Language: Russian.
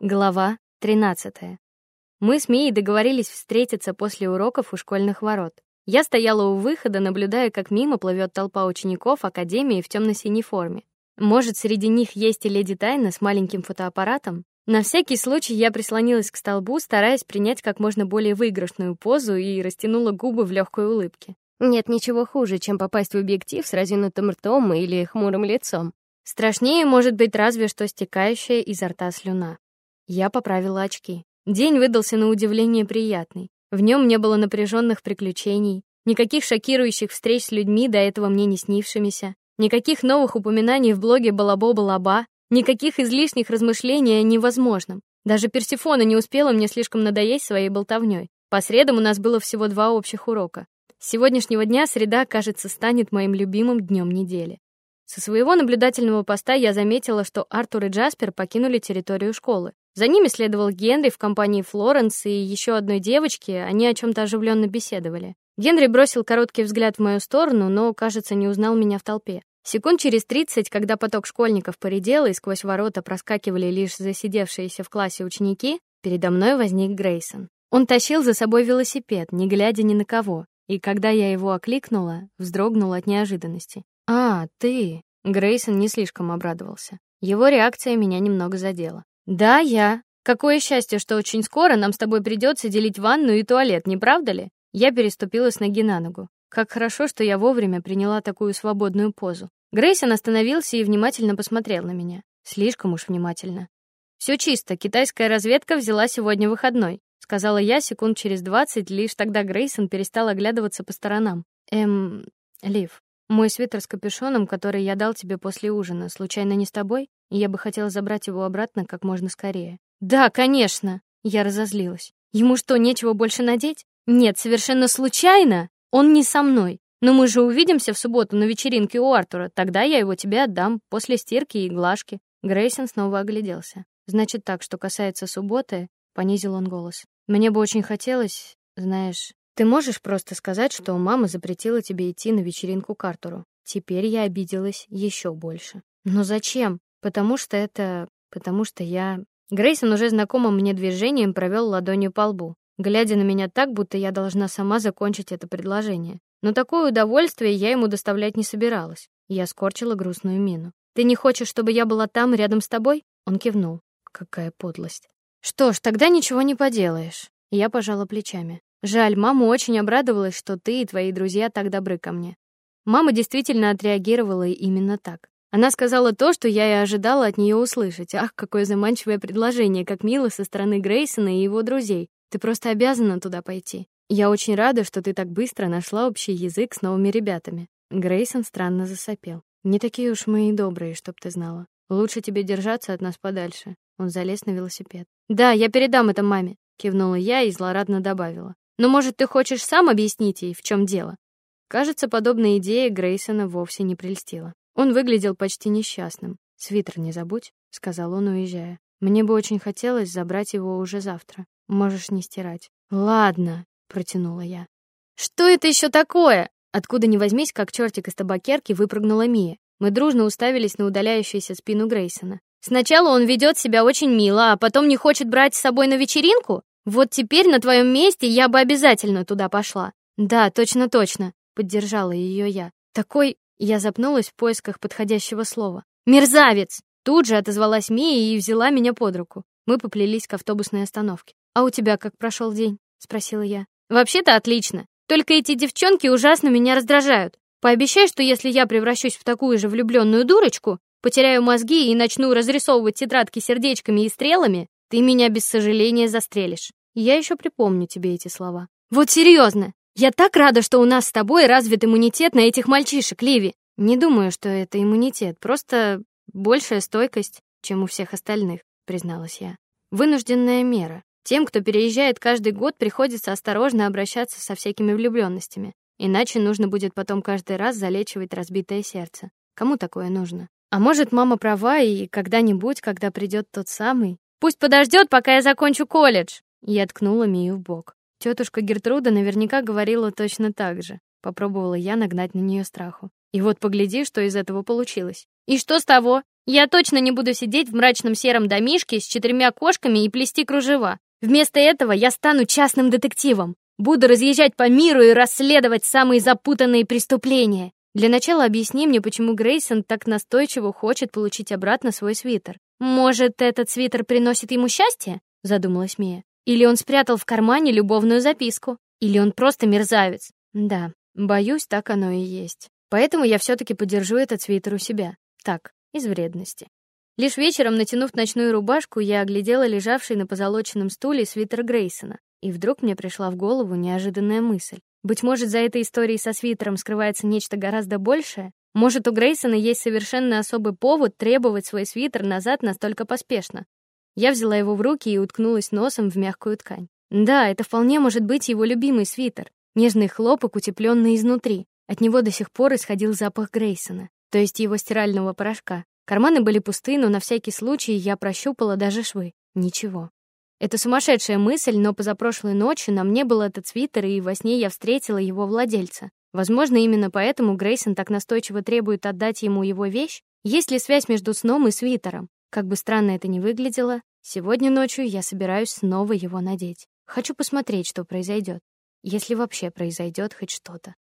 Глава 13. Мы с Мией договорились встретиться после уроков у школьных ворот. Я стояла у выхода, наблюдая, как мимо плывет толпа учеников академии в темно синей форме. Может, среди них есть и леди Тайна с маленьким фотоаппаратом? На всякий случай я прислонилась к столбу, стараясь принять как можно более выигрышную позу и растянула губы в легкой улыбке. Нет ничего хуже, чем попасть в объектив с разинутым ртом или хмурым лицом. Страшнее может быть разве что стекающая изо рта слюна. Я поправила очки. День выдался на удивление приятный. В нем не было напряженных приключений, никаких шокирующих встреч с людьми до этого мне не снившимися, никаких новых упоминаний в блоге Балабо-Балаба, никаких излишних размышлений о невозможном. Даже Персефона не успела мне слишком надоесть своей болтовней. По средам у нас было всего два общих урока. С сегодняшнего дня среда, кажется, станет моим любимым днем недели. Со своего наблюдательного поста я заметила, что Артур и Джаспер покинули территорию школы. За ними следовал Генри в компании Флоренс и еще одной девочки, они о чем то оживленно беседовали. Генри бросил короткий взгляд в мою сторону, но, кажется, не узнал меня в толпе. Секунд через тридцать, когда поток школьников поредел и сквозь ворота проскакивали лишь засидевшиеся в классе ученики, передо мной возник Грейсон. Он тащил за собой велосипед, не глядя ни на кого, и когда я его окликнула, вздрогнул от неожиданности. "А, ты?" Грейсон не слишком обрадовался. Его реакция меня немного задела. Да, я. Какое счастье, что очень скоро нам с тобой придется делить ванну и туалет, не правда ли? Я переступила с ноги на ногу. Как хорошо, что я вовремя приняла такую свободную позу. Грейсон остановился и внимательно посмотрел на меня. Слишком уж внимательно. Все чисто, китайская разведка взяла сегодня выходной, сказала я секунд через двадцать, лишь тогда Грейсон перестал оглядываться по сторонам. Эм, Лив, мой свитер с капюшоном, который я дал тебе после ужина, случайно не с тобой? Я бы хотела забрать его обратно как можно скорее. Да, конечно. Я разозлилась. Ему что, нечего больше надеть? Нет, совершенно случайно. Он не со мной. Но мы же увидимся в субботу на вечеринке у Артура. Тогда я его тебе отдам после стирки и глажки. Грейсон снова огляделся. Значит так, что касается субботы, понизил он голос. Мне бы очень хотелось, знаешь, ты можешь просто сказать, что мама запретила тебе идти на вечеринку к Артуру. Теперь я обиделась еще больше. Но зачем? Потому что это, потому что я Грейсон уже знакомым мне движением провел ладонью по лбу, глядя на меня так, будто я должна сама закончить это предложение. Но такое удовольствие я ему доставлять не собиралась. Я скорчила грустную мину. Ты не хочешь, чтобы я была там рядом с тобой? Он кивнул. Какая подлость. Что ж, тогда ничего не поделаешь. Я пожала плечами. Жаль, мама очень обрадовалась, что ты и твои друзья так добры ко мне. Мама действительно отреагировала именно так. Она сказала то, что я и ожидала от нее услышать. Ах, какое заманчивое предложение, как мило со стороны Грейсона и его друзей. Ты просто обязана туда пойти. Я очень рада, что ты так быстро нашла общий язык с новыми ребятами. Грейсон странно засопел. Не такие уж мы и добрые, чтоб ты знала. Лучше тебе держаться от нас подальше. Он залез на велосипед. Да, я передам это маме, кивнула я и злорадно добавила. Но, может, ты хочешь сам объяснить ей, в чем дело? Кажется, подобная идея Грейсона вовсе не прельстила. Он выглядел почти несчастным. Свитер не забудь, сказал он, уезжая. Мне бы очень хотелось забрать его уже завтра. Можешь не стирать. Ладно, протянула я. Что это еще такое? Откуда ни возьмись, как чертик из табакерки выпрыгнула Мия. Мы дружно уставились на удаляющуюся спину Грейсона. Сначала он ведет себя очень мило, а потом не хочет брать с собой на вечеринку? Вот теперь на твоем месте я бы обязательно туда пошла. Да, точно, точно, поддержала ее я. Такой, я запнулась в поисках подходящего слова. Мерзавец. Тут же отозвалась Мия и взяла меня под руку. Мы поплелись к автобусной остановке. А у тебя как прошел день? спросила я. Вообще-то отлично. Только эти девчонки ужасно меня раздражают. Пообещай, что если я превращусь в такую же влюбленную дурочку, потеряю мозги и начну разрисовывать тетрадки сердечками и стрелами, ты меня без сожаления застрелишь. Я еще припомню тебе эти слова. Вот серьезно, я так рада, что у нас с тобой развит иммунитет на этих мальчишек, Ливи. Не думаю, что это иммунитет, просто большая стойкость, чем у всех остальных, призналась я. Вынужденная мера. Тем, кто переезжает каждый год, приходится осторожно обращаться со всякими влюбленностями, иначе нужно будет потом каждый раз залечивать разбитое сердце. Кому такое нужно? А может, мама права, и когда-нибудь, когда придет тот самый, пусть подождет, пока я закончу колледж, я ткнула Мию в бок. Тетушка Гертруда наверняка говорила точно так же. Попробовала я нагнать на нее страху. И вот погляди, что из этого получилось. И что с того? Я точно не буду сидеть в мрачном сером домишке с четырьмя кошками и плести кружева. Вместо этого я стану частным детективом. Буду разъезжать по миру и расследовать самые запутанные преступления. Для начала объясни мне, почему Грейсон так настойчиво хочет получить обратно свой свитер. Может, этот свитер приносит ему счастье? задумалась Мия. Или он спрятал в кармане любовную записку, или он просто мерзавец. Да, боюсь, так оно и есть. Поэтому я все таки подержу этот свитер у себя. Так, из вредности. Лишь вечером, натянув ночную рубашку, я оглядела лежавший на позолоченном стуле свитер Грейсона, и вдруг мне пришла в голову неожиданная мысль. Быть может, за этой историей со свитером скрывается нечто гораздо большее? Может, у Грейсона есть совершенно особый повод требовать свой свитер назад настолько поспешно? Я взяла его в руки и уткнулась носом в мягкую ткань. Да, это вполне может быть его любимый свитер, нежный хлопок, утепленный изнутри. От него до сих пор исходил запах Грейсона, то есть его стирального порошка. Карманы были пусты, но на всякий случай я прощупала даже швы. Ничего. Это сумасшедшая мысль, но позапрошлой ночью на мне был этот свитер, и во сне я встретила его владельца. Возможно, именно поэтому Грейсон так настойчиво требует отдать ему его вещь. Есть ли связь между сном и свитером? Как бы странно это ни выглядело, сегодня ночью я собираюсь снова его надеть. Хочу посмотреть, что произойдет, если вообще произойдет хоть что-то.